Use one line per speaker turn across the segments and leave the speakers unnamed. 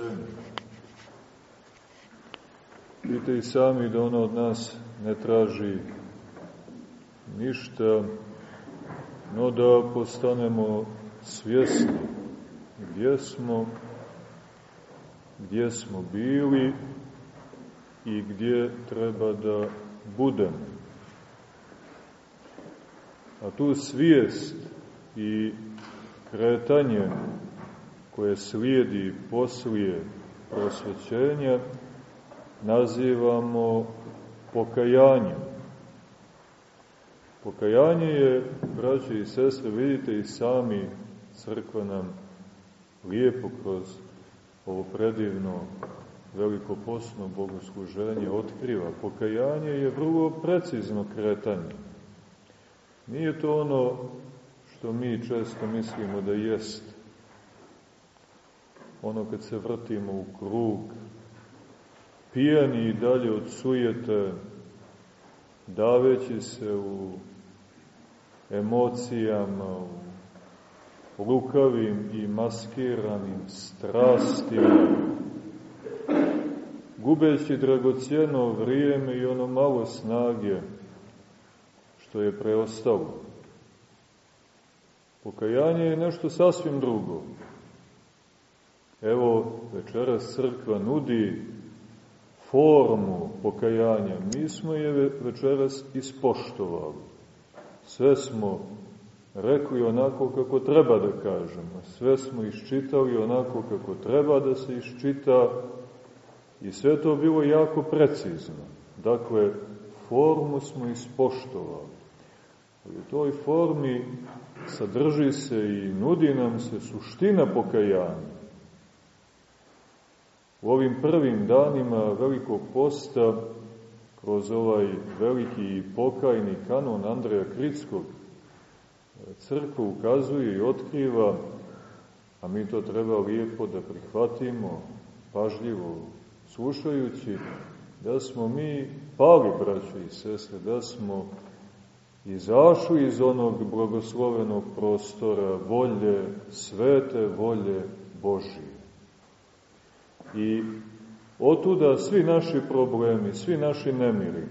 spasenju. Vidite i sami da ono od nas ne traži ništa, no da postanemo svjesni gdje smo, gdje smo bili i gdje treba da budemo. A tu svijest i kretanje koje slijedi poslije prosvećenja nazivamo pokajanjem. Pokajanje je, braći i sestre, vidite i sami crkva nam lijepo kroz ovo predivno veliko posno bogosluženje otkriva. Pokajanje je vrlo precizno kretanje. Nije to ono što mi često mislimo da jest. Ono kad se vrtimo u krug, pijani i dalje od sujete, daveći se u emocijama, u lukavim i maskiranim strastima, gubeći dragocijeno vrijeme i ono malo snage što je preostalo. Pokajanje je nešto sasvim drugo. Evo, večeras crkva nudi formu pokajanja. Mi smo je večeras ispoštovali. Sve smo rekli onako kako treba da kažemo. Sve smo iščitali onako kako treba da se iščita i sve to bilo jako precizno. Dakle, formu smo ispoštovali. U toj formi sadrži se i nudi nam se suština pokajanja. U ovim prvim danima velikog posta, kroz ovaj veliki pokajni kanon Andreja Kritskog, crkva ukazuje i otkriva, a mi to treba lijepo da prihvatimo, pažljivo slušajući, da smo mi pali, braćo i sestre, da smo izašli iz onog blagoslovenog prostora volje, svete volje Božije. I otuda svi naši problemi, svi naši nemiri,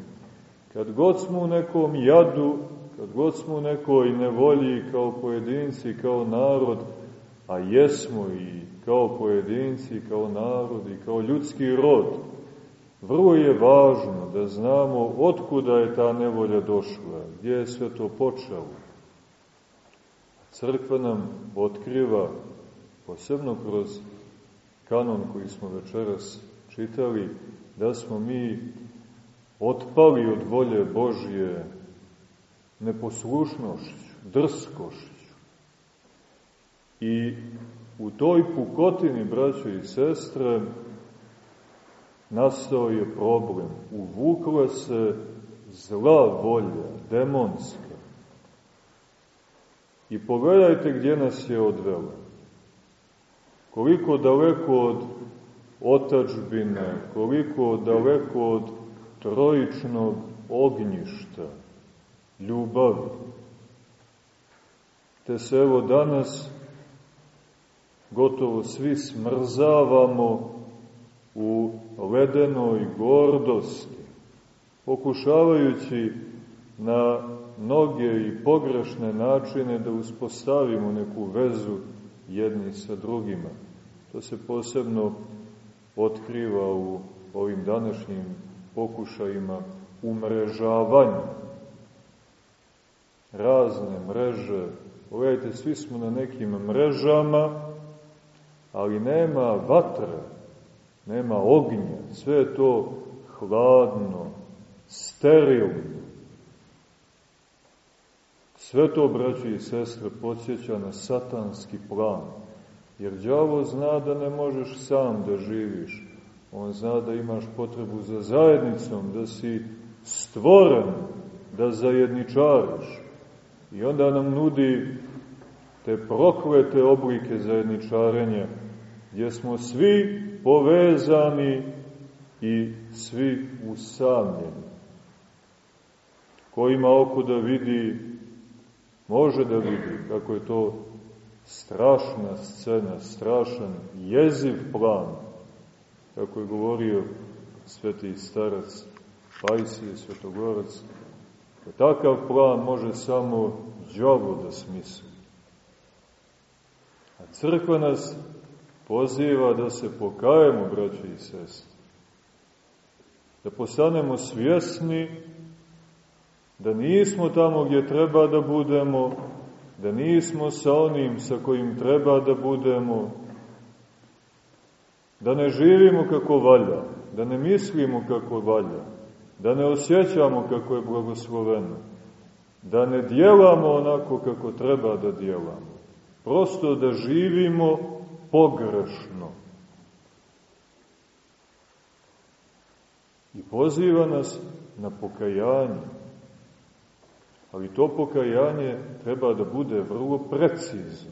kad god smo u nekom jadu, kad god smo u nekoj nevolji kao pojedinci, kao narod, a jesmo i kao pojedinci, kao narod i kao ljudski rod, vrlo je važno da znamo otkuda je ta nevolja došla, gdje je sve to počelo. Crkva nam otkriva, posebno kroz kanon koji smo večeras čitali, da smo mi otpali od volje Božje neposlušnošću, drskošću. I u toj pukotini, braćo i sestre, nastao je problem. Uvukla se zla volja, demonska. I pogledajte gdje nas je odvela. Koliko daleko od otačbine, koliko daleko od trojičnog ognjišta, ljubavi. Te se evo danas gotovo svi smrzavamo u ledenoj gordosti, pokušavajući na mnoge i pogrešne načine da uspostavimo neku vezu jedni sa drugima. To se posebno otkriva u ovim današnjim pokušajima umrežavanja. Razne mreže, pogledajte, svi smo na nekim mrežama, ali nema vatre, nema ognja, sve to hladno, sterilno. Sve to, braći i sestre, podsjeća na satanski plan. Jer đavo zna da ne možeš sam da živiš. On zna da imaš potrebu za zajednicom, da si stvoren, da zajedničariš. I onda nam nudi te proklete oblike zajedničarenja, gdje smo svi povezani i svi usamljeni. Ko ima oko da vidi, može da vidi kako je to strašna scena, strašan jeziv plan kako je govorio sveti starac Pajsije, svetogorac, da takav plan može samo džavo da smisli. A crkva nas poziva da se pokajemo, braći i sestri. Da postanemo svjesni da nismo tamo gdje treba da budemo, da nismo sa onim sa kojim treba da budemo, da ne živimo kako valja, da ne mislimo kako valja, da ne osjećamo kako je blagosloveno, da ne djelamo onako kako treba da djelamo, prosto da živimo pogrešno. I poziva nas na pokajanje. Ali to pokajanje treba da bude vrlo precizno.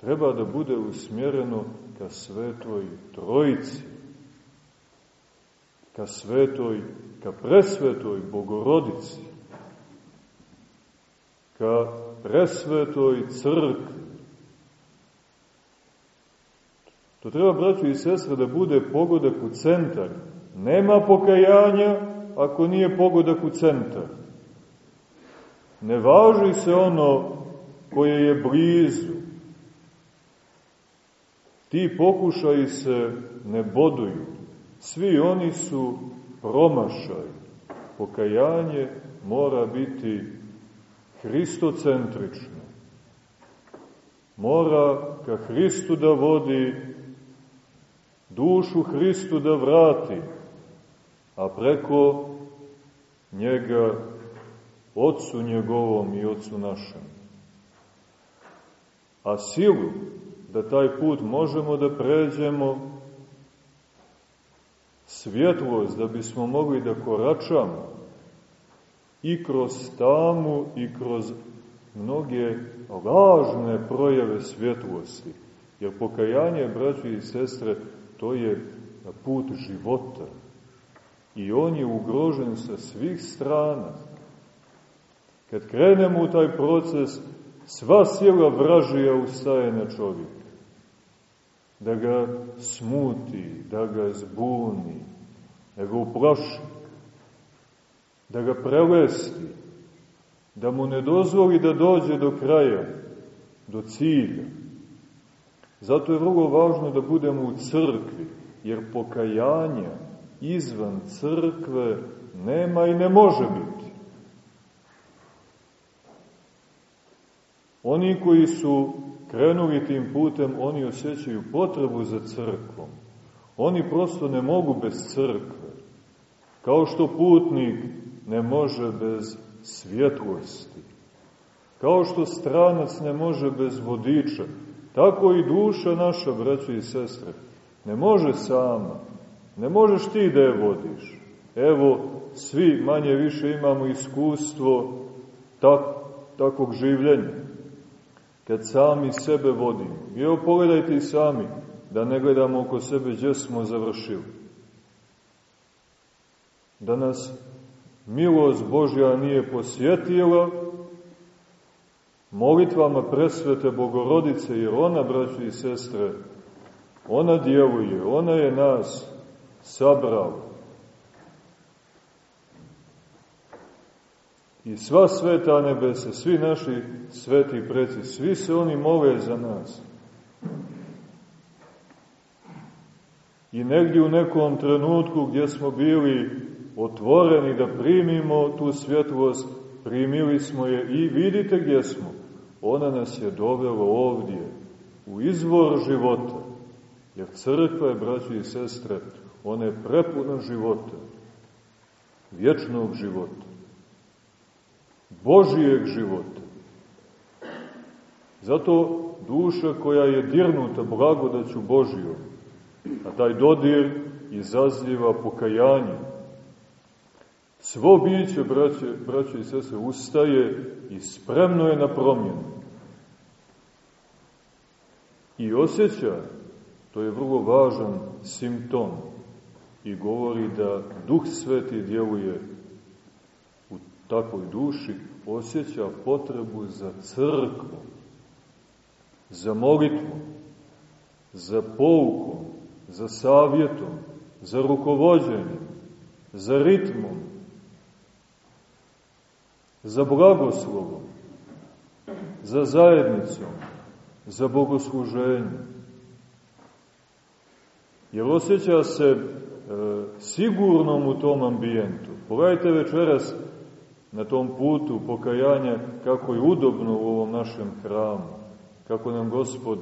Treba da bude usmjereno ka svetoj trojici, ka svetoj, ka presvetoj bogorodici, ka presvetoj crkvi. To treba, braću i sestre, da bude pogodak u centar. Nema pokajanja ako nije pogodak u centar. Ne važi se ono koje je blizu. Ti pokušaji se ne boduju. Svi oni su promašaj. Pokajanje mora biti hristocentrično. Mora ka Hristu da vodi, dušu Hristu da vrati, a preko njega Otcu njegovom i Otcu našem. A silu da taj put možemo da pređemo, svjetlost da bismo mogli da koračamo i kroz tamu i kroz mnoge lažne projave svjetlosti. Jer pokajanje, braći i sestre, to je put života. I on je ugrožen sa svih strana. Kad krenemo u taj proces, sva sila vražija ustaje na čovjeka. Da ga smuti, da ga zbuni, da ga uplaši, da ga prelesti, da mu ne dozvoli da dođe do kraja, do cilja. Zato je vrlo važno da budemo u crkvi, jer pokajanja izvan crkve nema i ne može biti. Oni koji su krenuli tim putem, oni osjećaju potrebu za crkvom. Oni prosto ne mogu bez crkve. Kao što putnik ne može bez svjetlosti. Kao što stranac ne može bez vodiča. Tako i duša naša, braćo i sestre, ne može sama. Ne možeš ti da je vodiš. Evo, svi manje više imamo iskustvo tak, takvog življenja kad sami sebe vodimo. I evo pogledajte i sami, da ne gledamo oko sebe gdje smo završili. Da nas milost Božja nije posjetila molitvama presvete Bogorodice, jer ona, braći i sestre, ona djeluje, ona je nas sabrala. I sva sveta nebesa, svi naši sveti preci, svi se oni mole za nas. I negdje u nekom trenutku gdje smo bili otvoreni da primimo tu svjetlost, primili smo je i vidite gdje smo. Ona nas je dovela ovdje, u izvor života. Jer crkva je, braći i sestre, ona je prepuna života, vječnog života. Božijeg života. Zato duša koja je dirnuta blagodaću Božijom, a taj dodir izaziva pokajanje, svo biće, braće, braće i sese, ustaje i spremno je na promjenu. I osjeća, to je vrlo važan simptom, i govori da Duh Sveti djeluje takvoj duši osjeća potrebu za crkvom, za molitvom, za poukom, za savjetom, za rukovođenjem, za ritmom, za blagoslovom, za zajednicom, za bogosluženjem. Jer osjeća se e, sigurnom u tom ambijentu. Pogledajte večeras na tom putu pokajanja kako je udobno u ovom našem hramu, kako nam Gospod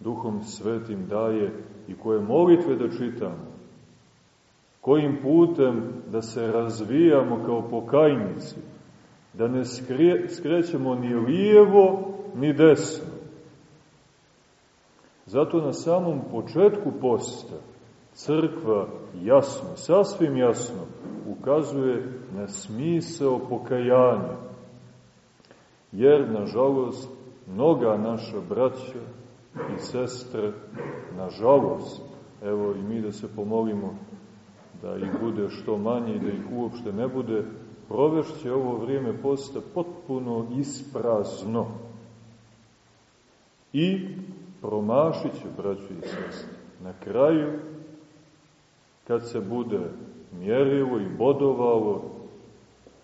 Duhom Svetim daje i koje molitve da čitamo, kojim putem da se razvijamo kao pokajnici, da ne skrećemo ni lijevo ni desno. Zato na samom početku posta crkva jasno, sasvim jasno ukazuje na smisao pokajanja. Jer, nažalost, mnoga naša braća i sestre, nažalost, evo i mi da se pomolimo da ih bude što manje i da ih uopšte ne bude, provešće ovo vrijeme posta potpuno isprazno. I promašit će, braći i sestre. Na kraju, kad se bude mjerilo i bodovalo,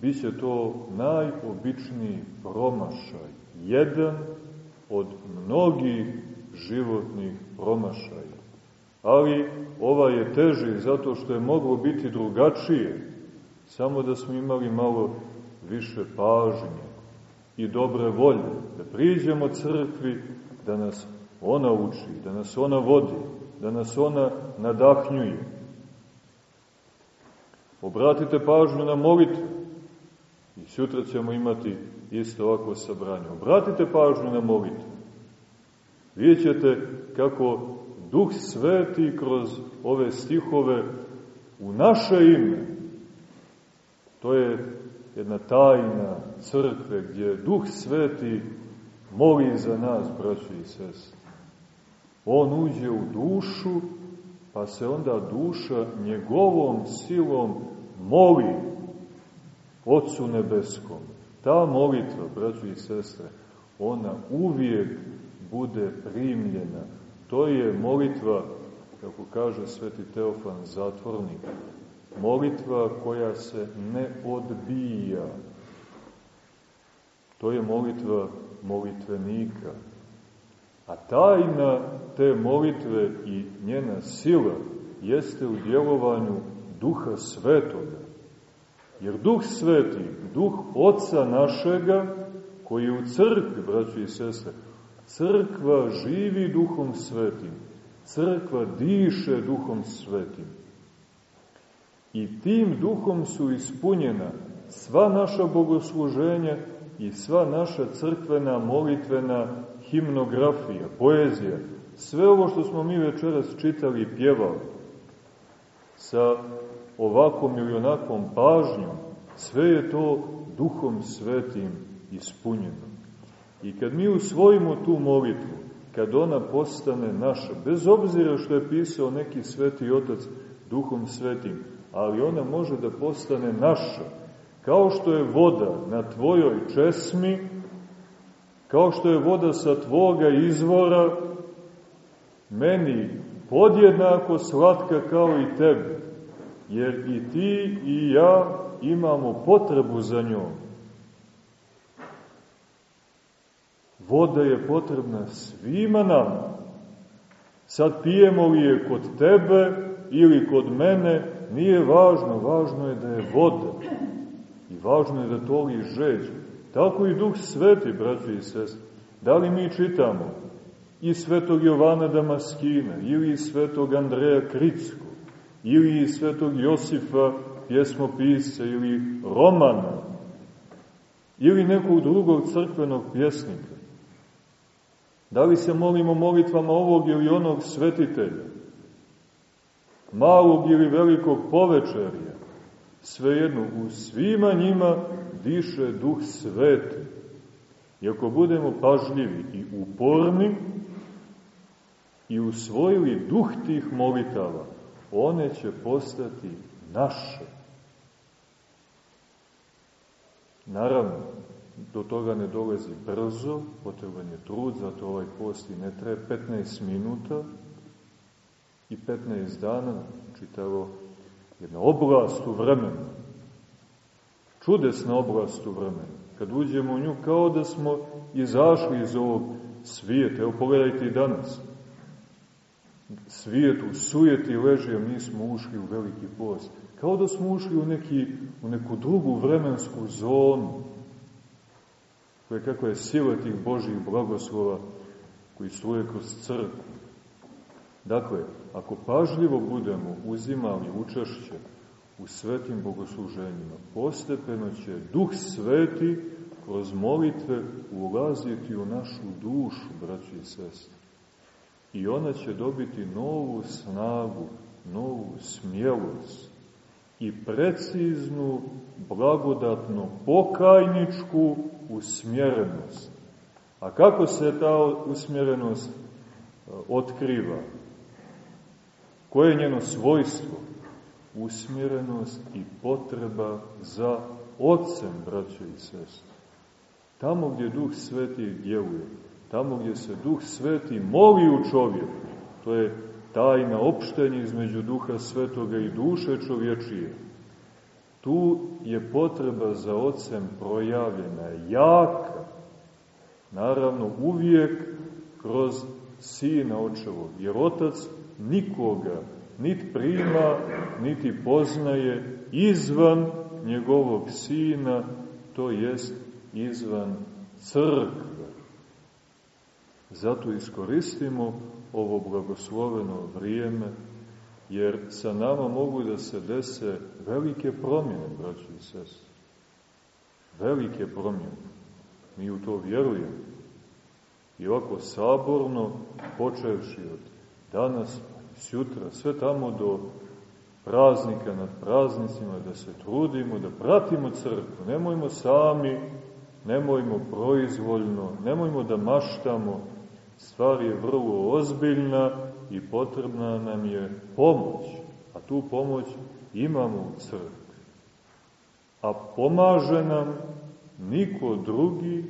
bit će to najobičniji promašaj. Jedan od mnogih životnih promašaja. Ali ova je teži zato što je moglo biti drugačije, samo da smo imali malo više pažnje i dobre volje, da priđemo crkvi, da nas ona uči, da nas ona vodi, da nas ona nadahnjuje. Obratite pažnju na molitvu i sutra ćemo imati isto ovako sabranje. Obratite pažnju na molitvu. Vidjet kako Duh Sveti kroz ove stihove u naše ime, to je jedna tajna crkve gdje Duh Sveti moli za nas, braći i sestri. On uđe u dušu, pa se onda duša njegovom silom moli Otcu Nebeskom. Ta molitva, braćo i sestre, ona uvijek bude primljena. To je molitva, kako kaže sveti Teofan Zatvornik, molitva koja se ne odbija. To je molitva molitvenika. A tajna te molitve i njena sila jeste u djelovanju Duha Svetoga. Jer Duh Sveti, Duh Oca našega, koji u crkvi, braći i sestre, crkva živi Duhom Svetim, crkva diše Duhom Svetim. I tim Duhom su ispunjena sva naša bogosluženja i sva naša crkvena, molitvena himnografija, poezija, sve ovo što smo mi večeras čitali i pjevali, sa ovakvom ili onakvom pažnjom, sve je to duhom svetim ispunjeno. I kad mi usvojimo tu molitvu, kad ona postane naša, bez obzira što je pisao neki sveti otac duhom svetim, ali ona može da postane naša, kao što je voda na tvojoj česmi, kao što je voda sa tvoga izvora, meni podjednako slatka kao i tebi, jer i ti i ja imamo potrebu za njom. Voda je potrebna svima nama. Sad pijemo li je kod tebe ili kod mene, nije važno, važno je da je voda. I važno je da to li žeđ. Tako i Duh Sveti, braći i sestri. Da li mi čitamo i svetog Jovana Damaskina, ili svetog Andreja Kritskog, ili svetog Josifa pjesmopisca, ili Romana, ili nekog drugog crkvenog pjesnika. Da li se molimo molitvama ovog ili onog svetitelja, malog ili velikog povečerja, svejedno, u svima njima diše duh sveti. I ako budemo pažljivi i uporni, i usvojili duh tih molitava, one će postati naše. Naravno, do toga ne dolazi brzo, potreban je trud, zato ovaj post i ne traje 15 minuta, i 15 dana, čitavo jedna oblast u vremenu. Čudesna oblast u vremenu. Kad uđemo u nju kao da smo izašli iz ovog svijeta. Evo pogledajte i danas. Svijet u sujeti leži, a mi smo ušli u veliki post. Kao da smo ušli u, neki, u neku drugu vremensku zonu. Koje kako je sila tih Božih blagoslova koji struje kroz crkvu. Dakle, ako pažljivo budemo uzimali učešće u svetim bogosluženjima, postepeno će Duh Sveti kroz molitve ulaziti u našu dušu, braći i sestri. I ona će dobiti novu snagu, novu smjelost i preciznu, blagodatno pokajničku usmjerenost. A kako se ta usmjerenost e, otkriva? Koje je njeno svojstvo? Usmjerenost i potreba za ocem, braćo i sestre. Tamo gdje Duh Sveti djeluje, tamo gdje se Duh Sveti moli u čovjeku, to je tajna opštenja između Duha Svetoga i duše čovječije, tu je potreba za ocem projavljena, jaka, naravno uvijek kroz sina očevog, jer otac nikoga niti prima, niti poznaje izvan njegovog sina, to jest izvan crkve. Zato iskoristimo ovo blagosloveno vrijeme, jer sa nama mogu da se dese velike promjene, braći i sestri. Velike promjene. Mi u to vjerujemo. I ovako saborno, počevši od danas, sutra, sve tamo do praznika nad praznicima, da se trudimo, da pratimo crkvu. Nemojmo sami, nemojmo proizvoljno, nemojmo da maštamo. Stvar je vrlo ozbiljna i potrebna nam je pomoć. A tu pomoć imamo u crkvi. A pomaže nam niko drugi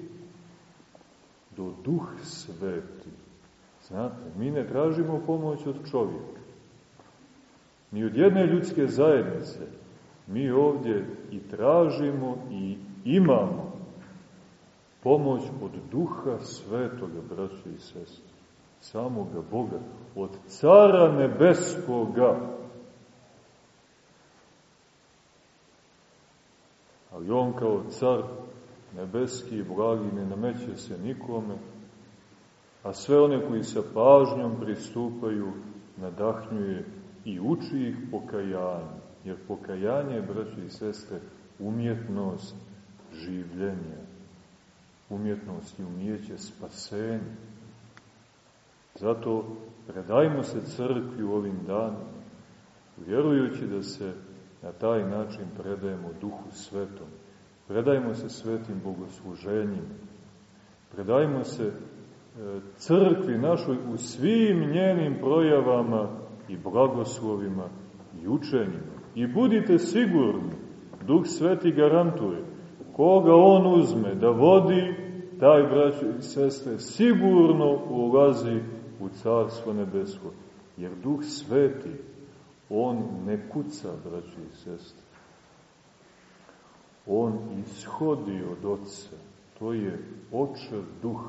do duh sveti. Znate, mi ne tražimo pomoć od čovjeka. Ni od jedne ljudske zajednice. Mi ovdje i tražimo i imamo pomoć od duha svetoga, braće i sestre. Samoga Boga. Od cara nebeskoga. Ali on kao car nebeski i blagi ne nameće se nikome, a sve one koji sa pažnjom pristupaju nadahnjuje i uči ih pokajanju. Jer pokajanje, braći i sestre, umjetnost življenja, umjetnost i umijeće spasenja. Zato predajmo se crkvi u ovim danima, vjerujući da se na taj način predajemo Duhu Svetom. Predajmo se svetim bogosluženjima. Predajmo se crkvi našoj u svim njenim projavama i blagoslovima i učenjima. I budite sigurni, Duh Sveti garantuje, koga On uzme da vodi, taj, braćo i sestre, sigurno ulazi u Carstvo nebesko. Jer Duh Sveti, On ne kuca, braćo i sestre. On ishodi od Otca. To je očev duh.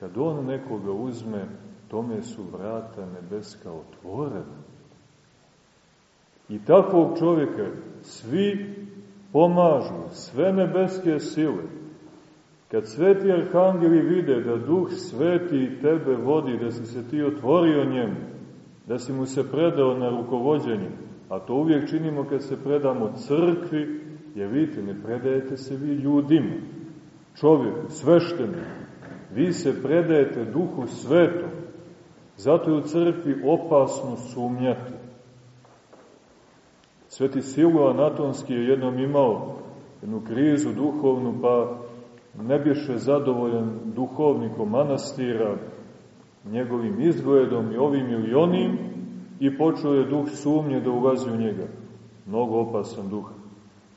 Kad On nekoga uzme, tome su vrata nebeska otvorena. I takvog čovjeka svi pomažu, sve nebeske sile. Kad sveti arhangeli vide da duh sveti tebe vodi, da si se ti otvorio njemu, da si mu se predao na rukovodđenje, a to uvijek činimo kad se predamo crkvi, jer vidite, ne predajete se vi ljudima, čovjeku, svešteniku, vi se predajete duhu svetom, Zato je u crkvi opasno sumnjati. Sveti Silva Anatonski je jednom imao jednu krizu duhovnu, pa ne biše zadovoljan duhovnikom manastira, njegovim izgledom i ovim ili onim, i počeo je duh sumnje da ulazi u njega. Mnogo opasan duh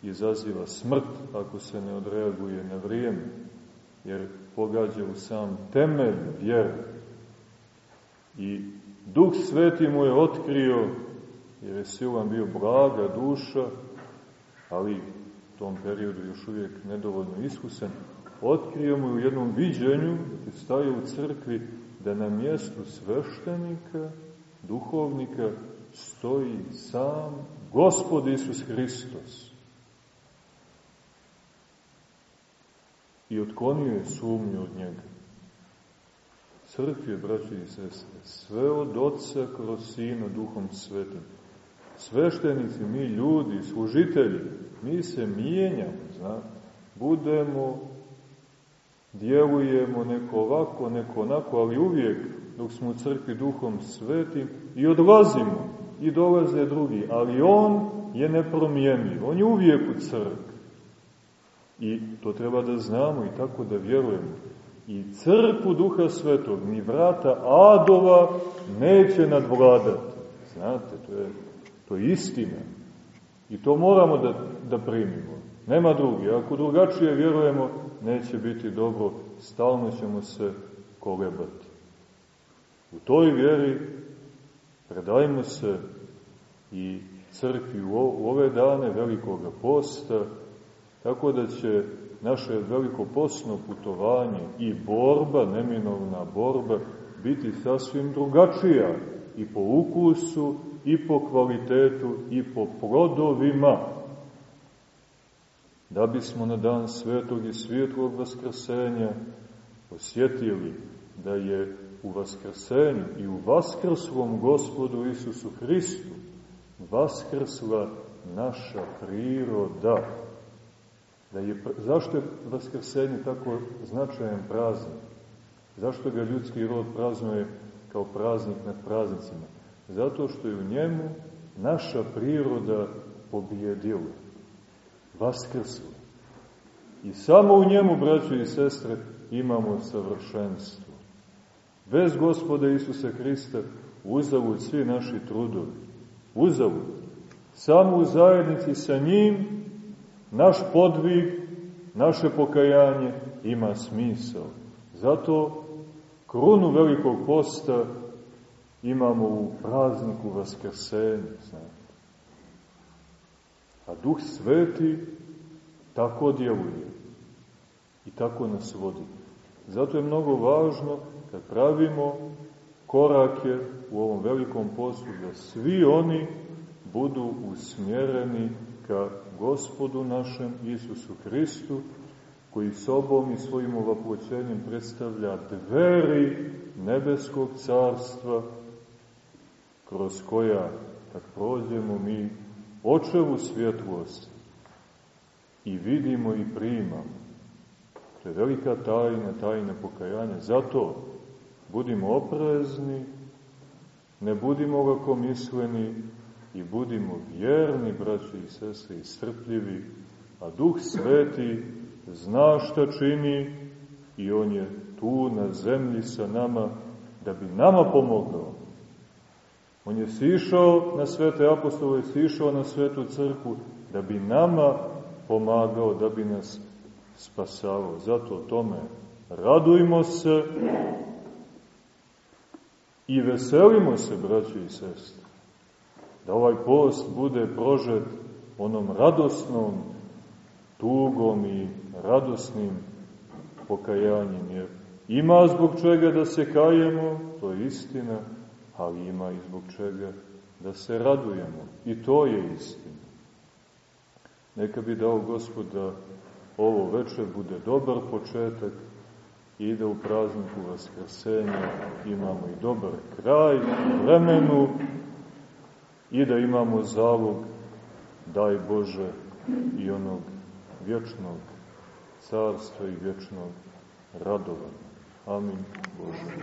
izaziva smrt ako se ne odreaguje na vrijeme, jer pogađa u sam temelj vjere. I Duh Sveti mu je otkrio, jer je Silan bio blaga duša, ali u tom periodu još uvijek nedovoljno iskusen, otkrio mu u jednom viđenju, da staje u crkvi, da na mjestu sveštenika, duhovnika, stoji sam Gospod Isus Hristos. I otklonio je sumnju od njega. Crkvi, braći i sestre, sve od Otca kroz Sina Duhom Svetim. Sveštenici, mi ljudi, služitelji, mi se mijenjamo, znate, budemo, djelujemo neko ovako, neko onako, ali uvijek dok smo u crkvi Duhom Svetim i odlazimo i dolaze drugi, ali On je nepromjenljiv, On je uvijek u crkvi. I to treba da znamo i tako da vjerujemo. I crkvu Duha Svetog, ni vrata Adova neće nadvladati. Znate, to je, to je istina. I to moramo da, da primimo. Nema drugi. Ako drugačije vjerujemo, neće biti dobro. Stalno ćemo se kolebati. U toj vjeri predajmo se i crkvi u ove dane velikoga posta, tako da će naše veliko posno putovanje i borba, neminovna borba, biti sasvim drugačija i po ukusu, i po kvalitetu, i po plodovima. Da bismo na dan svetog i svjetlog vaskrsenja osjetili da je u vaskrsenju i u vaskrslom gospodu Isusu Hristu vaskrsla naša priroda. Da je, zašto je vaskrsenje tako značajan praznik? Zašto ga ljudski rod praznuje kao praznik nad praznicima? Zato što je u njemu naša priroda pobjedila, vaskrsla. I samo u njemu, braćo i sestre, imamo savršenstvo. Bez gospoda Isusa Hrista uzavud svi naši trudovi. Uzavud. Samo u zajednici sa njim naš podvig, naše pokajanje ima smisao. Zato krunu velikog posta imamo u prazniku Vaskrsenja, znate. A Duh Sveti tako djeluje i tako nas vodi. Zato je mnogo važno kad pravimo korake u ovom velikom postu, da svi oni budu usmjereni ka gospodu našem Isusu Hristu, koji sobom i svojim ovaploćenjem predstavlja dveri nebeskog carstva, kroz koja, kad prođemo mi, očevu svjetlost i vidimo i primamo. To je velika tajna, tajna pokajanja. Zato budimo oprezni, ne budimo lakomisleni i budimo vjerni, braći i sestre, i strpljivi, a Duh Sveti zna šta čini i On je tu na zemlji sa nama da bi nama pomogao. On je sišao na svete apostole, sišao na svetu crku da bi nama pomagao, da bi nas spasavao. Zato tome radujmo se i veselimo se, braći i sestre. Da ovaj post bude prožet onom radosnom tugom i radosnim pokajanjem, jer ima zbog čega da se kajemo, to je istina, ali ima i zbog čega da se radujemo. I to je istina. Neka bi dao Gospod da ovo večer bude dobar početak i da u prazniku Vaskrsenja imamo i dobar kraj vremenu i da imamo zalog, daj Bože, i onog vječnog carstva i vječnog radovanja. Amin Bože.